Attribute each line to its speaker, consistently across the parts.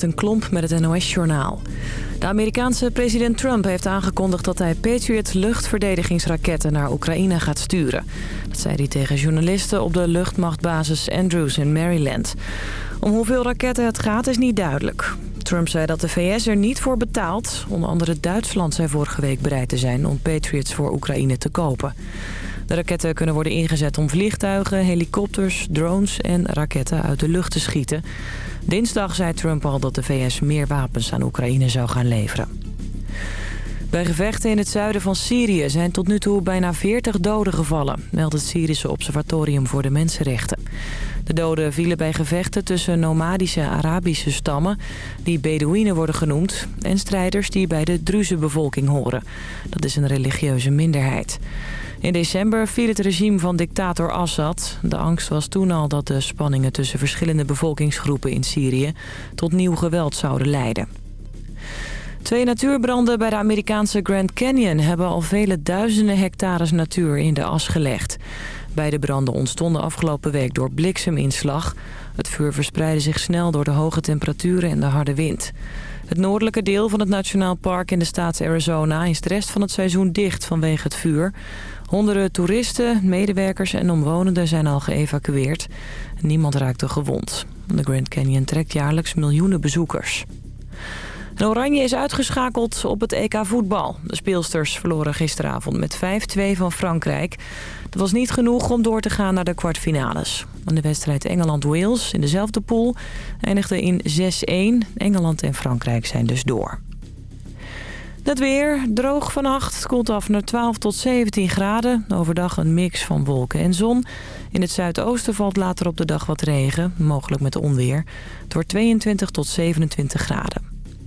Speaker 1: Kirsten Klomp met het NOS-journaal. De Amerikaanse president Trump heeft aangekondigd dat hij Patriot luchtverdedigingsraketten naar Oekraïne gaat sturen. Dat zei hij tegen journalisten op de luchtmachtbasis Andrews in Maryland. Om hoeveel raketten het gaat is niet duidelijk. Trump zei dat de VS er niet voor betaalt. Onder andere Duitsland zei vorige week bereid te zijn om Patriots voor Oekraïne te kopen. De raketten kunnen worden ingezet om vliegtuigen, helikopters, drones en raketten uit de lucht te schieten. Dinsdag zei Trump al dat de VS meer wapens aan Oekraïne zou gaan leveren. Bij gevechten in het zuiden van Syrië zijn tot nu toe bijna 40 doden gevallen, meldt het Syrische Observatorium voor de Mensenrechten. De doden vielen bij gevechten tussen nomadische Arabische stammen, die Bedouinen worden genoemd, en strijders die bij de Druze-bevolking horen. Dat is een religieuze minderheid. In december viel het regime van dictator Assad. De angst was toen al dat de spanningen tussen verschillende bevolkingsgroepen in Syrië tot nieuw geweld zouden leiden. Twee natuurbranden bij de Amerikaanse Grand Canyon hebben al vele duizenden hectares natuur in de as gelegd. Beide branden ontstonden afgelopen week door blikseminslag. Het vuur verspreidde zich snel door de hoge temperaturen en de harde wind. Het noordelijke deel van het Nationaal Park in de staat Arizona is de rest van het seizoen dicht vanwege het vuur. Honderden toeristen, medewerkers en omwonenden zijn al geëvacueerd. Niemand raakte gewond. De Grand Canyon trekt jaarlijks miljoenen bezoekers. Oranje is uitgeschakeld op het EK voetbal. De speelsters verloren gisteravond met 5-2 van Frankrijk. Dat was niet genoeg om door te gaan naar de kwartfinales. De wedstrijd Engeland-Wales in dezelfde pool eindigde in 6-1. Engeland en Frankrijk zijn dus door. Het weer, droog vannacht. Het koelt af naar 12 tot 17 graden. Overdag een mix van wolken en zon. In het zuidoosten valt later op de dag wat regen, mogelijk met onweer. Wordt 22 tot 27 graden.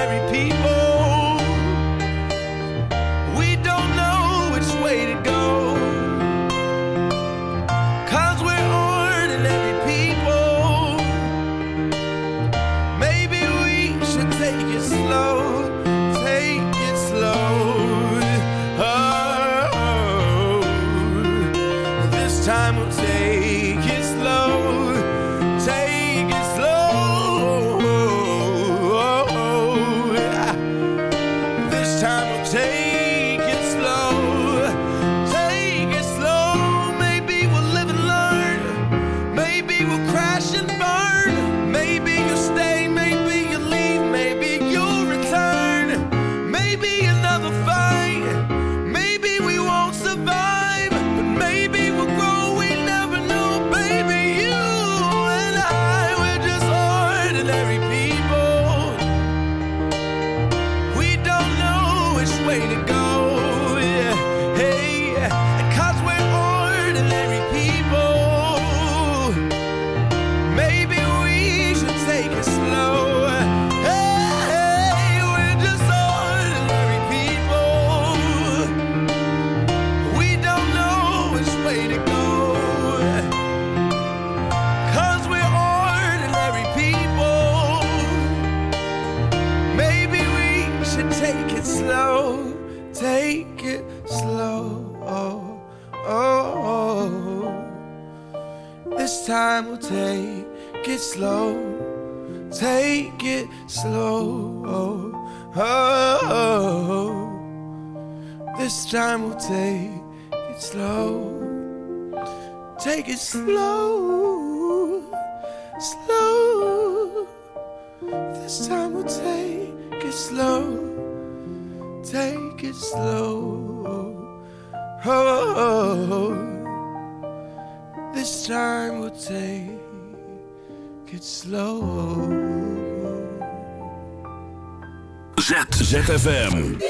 Speaker 2: ordinary people.
Speaker 3: ZFM.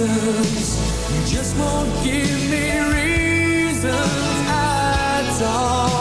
Speaker 4: reasons. You just won't give me reasons at all.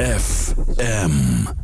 Speaker 3: FM.